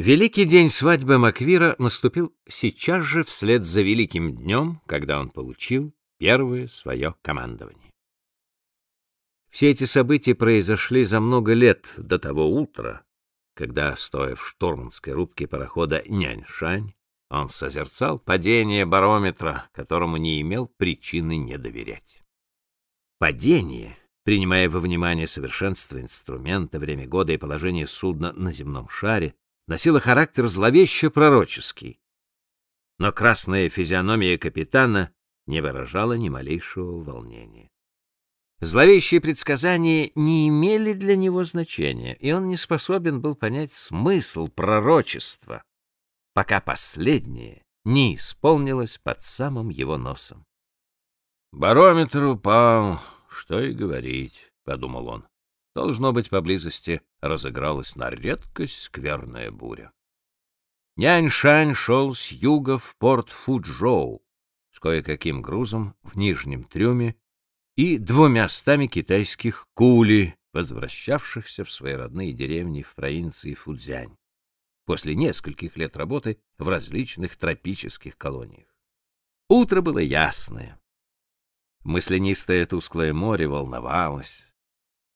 Великий день свадьбы Маквира наступил сейчас же вслед за великим днем, когда он получил первое свое командование. Все эти события произошли за много лет до того утра, когда, стоя в штурманской рубке парохода Няньшань, он созерцал падение барометра, которому не имел причины не доверять. Падение, принимая во внимание совершенство инструмента, время года и положение судна на земном шаре, носила характер зловеще пророческий. Но красная физиономия капитана не выражала ни малейшего волнения. Зловещие предсказания не имели для него значения, и он не способен был понять смысл пророчества, пока последнее не исполнилось под самым его носом. «Барометр упал, что и говорить», — подумал он. Должно быть, поблизости разыгралась на редкость скверная буря. Нянь-Шань шел с юга в порт Фуджоу с кое-каким грузом в нижнем трюме и двумя стами китайских кули, возвращавшихся в свои родные деревни в провинции Фудзянь после нескольких лет работы в различных тропических колониях. Утро было ясное. Мысленистое тусклое море волновалось,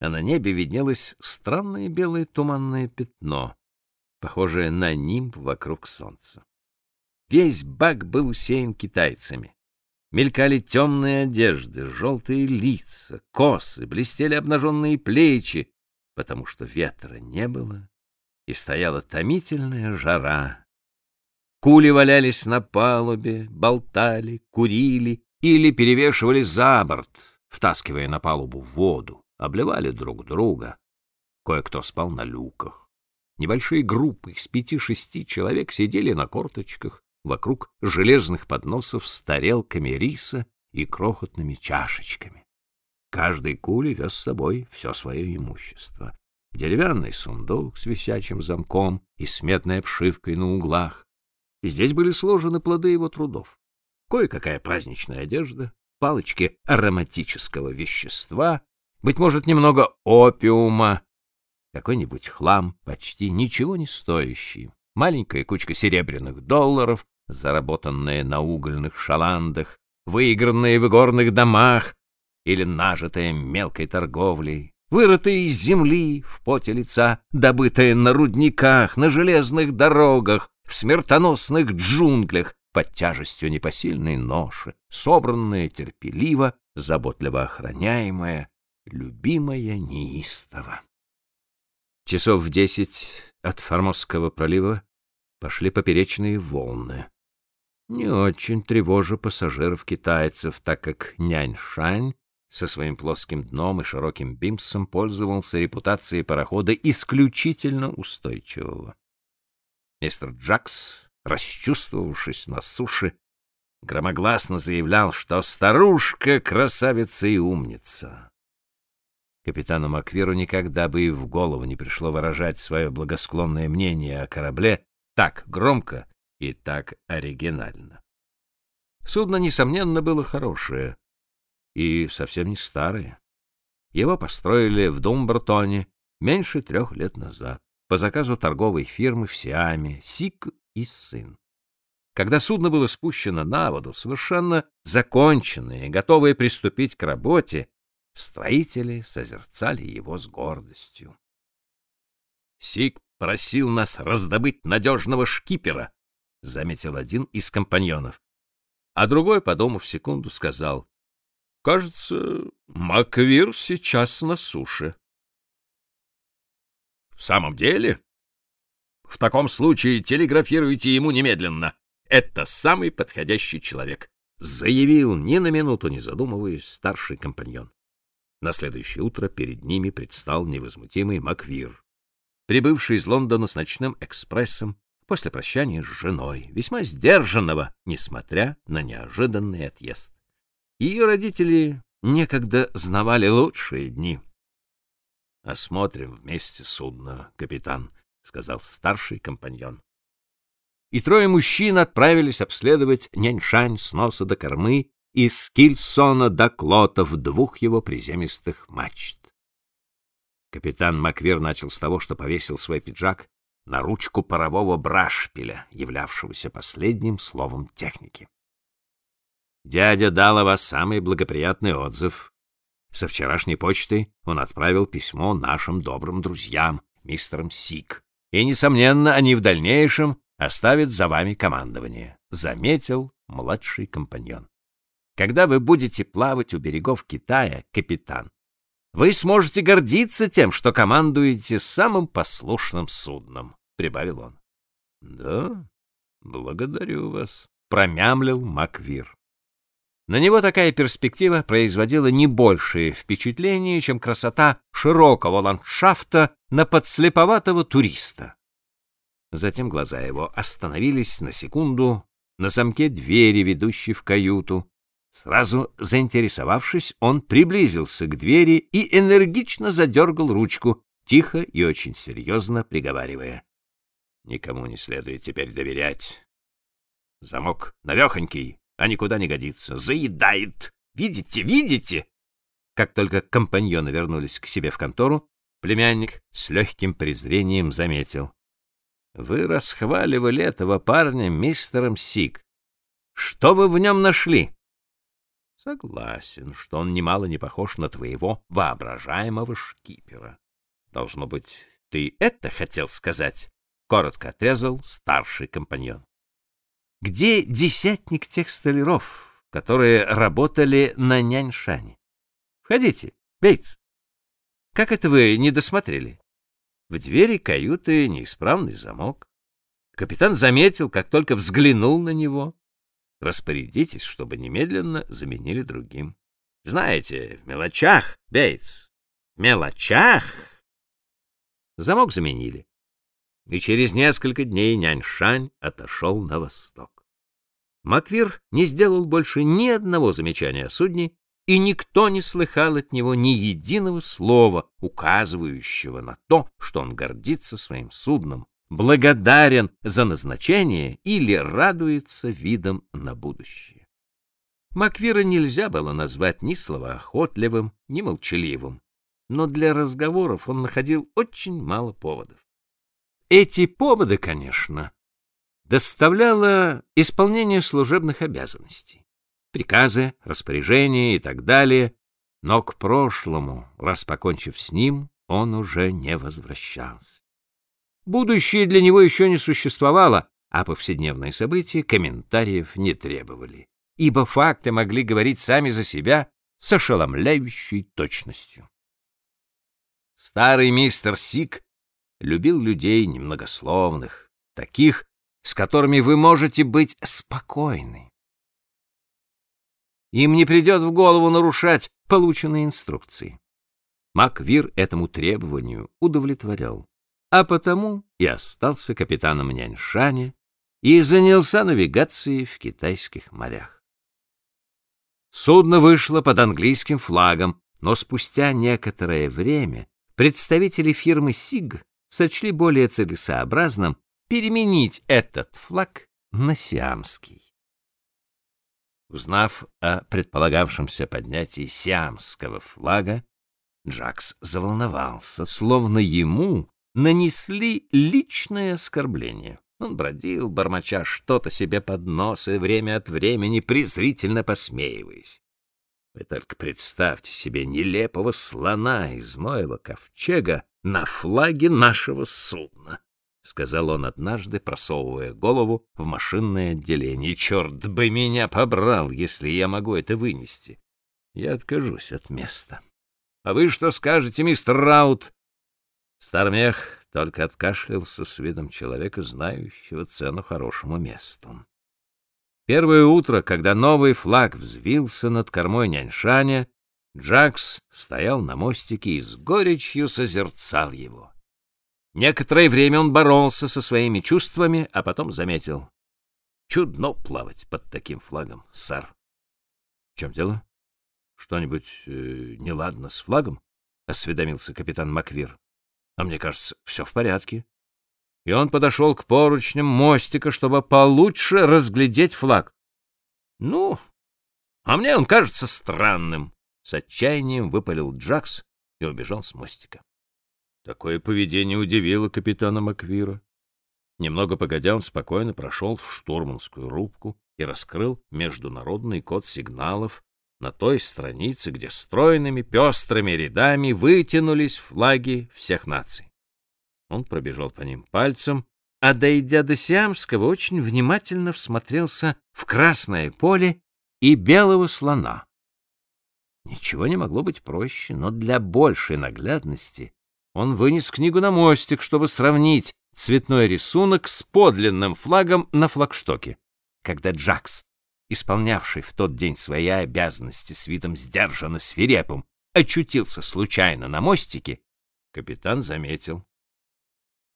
а на небе виднелось странное белое туманное пятно, похожее на нимб вокруг солнца. Весь бак был усеян китайцами. Мелькали темные одежды, желтые лица, косы, блестели обнаженные плечи, потому что ветра не было, и стояла томительная жара. Кули валялись на палубе, болтали, курили или перевешивали за борт, втаскивая на палубу воду обливали друг друга. Кое-кто спал на люках. Небольшие группы из пяти-шести человек сидели на корточках вокруг железных подносов с тарелками риса и крохотными чашечками. Каждый кули вез с собой все свое имущество. Деревянный сундук с висячим замком и сметной обшивкой на углах. Здесь были сложены плоды его трудов. Кое-какая праздничная одежда, палочки ароматического вещества быть может, немного опиума, какой-нибудь хлам, почти ничего не стоящий, маленькая кучка серебряных долларов, заработанная на угольных шаландах, выигранные в игорных домах или нажитая мелкой торговлей, вырытые из земли в поте лица, добытые на рудниках, на железных дорогах, в смертоносных джунглях, под тяжестью непосильной ноши, собранная терпеливо, заботливо охраняемая, любимая неистово. Часов в десять от Формозского пролива пошли поперечные волны. Не очень тревожа пассажиров-китайцев, так как нянь-шань со своим плоским дном и широким бимсом пользовался репутацией парохода исключительно устойчивого. Мистер Джакс, расчувствовавшись на суше, громогласно заявлял, что старушка — красавица и умница. Капитану Маквиру никогда бы и в голову не пришло выражать свое благосклонное мнение о корабле так громко и так оригинально. Судно, несомненно, было хорошее и совсем не старое. Его построили в Думбертоне меньше трех лет назад по заказу торговой фирмы в Сиаме Сик и сын. Когда судно было спущено на воду, совершенно законченное и готовое приступить к работе, Строители созерцали его с гордостью. Сик просил нас раздобыть надежного шкипера, — заметил один из компаньонов. А другой, подумав секунду, сказал, — Кажется, Маквир сейчас на суше. — В самом деле? В таком случае телеграфируйте ему немедленно. Это самый подходящий человек, — заявил ни на минуту не задумываясь старший компаньон. На следующее утро перед ними предстал невозмутимый Маквир, прибывший из Лондона с ночным экспрессом после прощания с женой, весьма сдержанного, несмотря на неожиданный отъезд. Ее родители некогда знавали лучшие дни. — Осмотрим вместе судно, капитан, — сказал старший компаньон. И трое мужчин отправились обследовать Няньшань с носа до кормы из Кильсона до Клотов двух его приземистых мачт. Капитан Маквир начал с того, что повесил свой пиджак на ручку парового брашпиля, являвшегося последним словом техники. Дядя дал о вас самый благоприятный отзыв. Со вчерашней почты он отправил письмо нашим добрым друзьям, мистерам Сик, и, несомненно, они в дальнейшем оставят за вами командование, — заметил младший компаньон. Когда вы будете плавать у берегов Китая, капитан, вы сможете гордиться тем, что командуете самым послушным судном, — прибавил он. — Да, благодарю вас, — промямлил Маквир. На него такая перспектива производила не большее впечатление, чем красота широкого ландшафта на подслеповатого туриста. Затем глаза его остановились на секунду на замке двери, ведущей в каюту. Сразу заинтересовавшись, он приблизился к двери и энергично задергал ручку, тихо и очень серьезно приговаривая. «Никому не следует теперь доверять. Замок навехонький, а никуда не годится. Заедает! Видите, видите?» Как только компаньоны вернулись к себе в контору, племянник с легким презрением заметил. Вы расхваливали этого парня мистером Сик. Что вы в нем нашли? Согласен, что он немало не похож на твоего воображаемого шкипера. Должно быть, ты это хотел сказать? Коротко отрезал старший компаньон. Где десятник тех столяров, которые работали на няньшане? Входите, Бейтс. Как это вы не досмотрели? В двери каюты неисправный замок. Капитан заметил, как только взглянул на него. Распорядитесь, чтобы немедленно заменили другим. Знаете, в мелочах, Бейтс, в мелочах. Замок заменили. И через несколько дней нянь-шань отошел на восток. Маквир не сделал больше ни одного замечания о судне и никто не слыхал от него ни единого слова, указывающего на то, что он гордится своим судном, благодарен за назначение или радуется видом на будущее. Маквира нельзя было назвать ни словоохотливым, ни молчаливым, но для разговоров он находил очень мало поводов. Эти поводы, конечно, доставляло исполнение служебных обязанностей приказы, распоряжения и так далее, но к прошлому, раз покончив с ним, он уже не возвращался. Будущее для него еще не существовало, а повседневные события комментариев не требовали, ибо факты могли говорить сами за себя с ошеломляющей точностью. Старый мистер Сик любил людей немногословных, таких, с которыми вы можете быть спокойны. Им не придет в голову нарушать полученные инструкции. Маквир этому требованию удовлетворял, а потому и остался капитаном Няньшаня и занялся навигацией в китайских морях. Судно вышло под английским флагом, но спустя некоторое время представители фирмы СИГ сочли более целесообразным переменить этот флаг на сиамский. Узнав о предполагавшемся поднятии сиамского флага, Джакс заволновался, словно ему нанесли личное оскорбление. Он бродил, бормоча что-то себе под нос и время от времени презрительно посмеиваясь. Вы только представьте себе нелепого слона из Ноева ковчега на флаге нашего судна. — сказал он однажды, просовывая голову в машинное отделение. — Черт бы меня побрал, если я могу это вынести. Я откажусь от места. — А вы что скажете, мистер Раут? Стармех только откашлялся с видом человека, знающего цену хорошему месту. Первое утро, когда новый флаг взвился над кормой няньшаня, Джакс стоял на мостике и с горечью созерцал его. Некоторое время он боролся со своими чувствами, а потом заметил. Чудно плавать под таким флагом, сэр. — В чем дело? Что-нибудь э, неладно с флагом? — осведомился капитан Маквир. — А мне кажется, все в порядке. И он подошел к поручням мостика, чтобы получше разглядеть флаг. — Ну, а мне он кажется странным, — с отчаянием выпалил Джакс и убежал с мостика. Такое поведение удивило капитана Маквира. Немного погодя, он спокойно прошел в штурманскую рубку и раскрыл международный код сигналов на той странице, где стройными пестрыми рядами вытянулись флаги всех наций. Он пробежал по ним пальцем, а, дойдя до Сиамского, очень внимательно всмотрелся в красное поле и белого слона. Ничего не могло быть проще, но для большей наглядности он вынес книгу на мостик, чтобы сравнить цветной рисунок с подлинным флагом на флагштоке. Когда Джакс, исполнявший в тот день свои обязанности с видом сдержанно свирепым, очутился случайно на мостике, капитан заметил.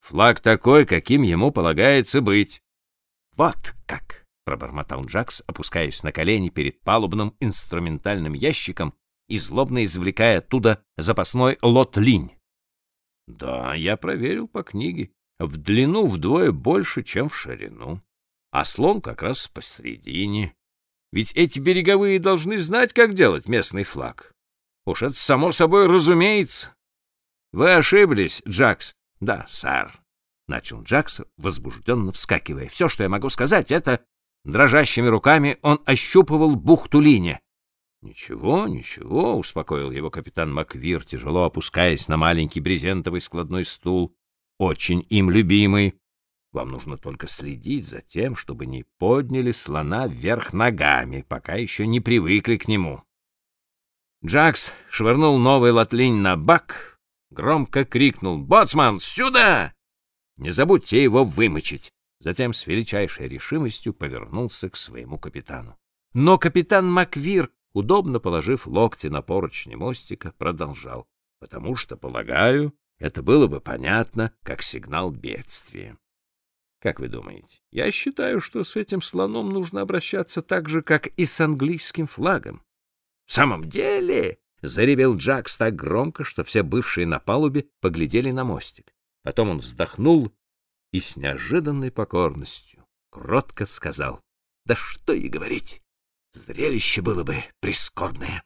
Флаг такой, каким ему полагается быть. — Вот как! — пробормотал Джакс, опускаясь на колени перед палубным инструментальным ящиком и злобно извлекая оттуда запасной лот-линь. — Да, я проверил по книге в длину вдвое больше, чем в ширину, а слон как раз посредине. Ведь эти береговые должны знать, как делать местный флаг. Уж это само собой разумеется. Вы ошиблись, Джакс. Да, сэр, — начал Джакс, возбужденно вскакивая. Все, что я могу сказать, это... Дрожащими руками он ощупывал бухту линия. Ничего, ничего, — успокоил его капитан Маквир, тяжело опускаясь на маленький брезентовый складной стул очень им любимый. Вам нужно только следить за тем, чтобы не подняли слона вверх ногами, пока еще не привыкли к нему. Джакс швырнул новый латлинь на бак, громко крикнул «Боцман, сюда!» Не забудьте его вымочить. Затем с величайшей решимостью повернулся к своему капитану. Но капитан Маквир, удобно положив локти на поручни мостика, продолжал. — Потому что, полагаю, это было бы понятно, как сигнал бедствия. Как вы думаете? Я считаю, что с этим слоном нужно обращаться так же, как и с английским флагом. — В самом деле? — заревел Джакс так громко, что все бывшие на палубе поглядели на мостик. Потом он вздохнул и с неожиданной покорностью кротко сказал. — Да что и говорить! Зрелище было бы прискорбное.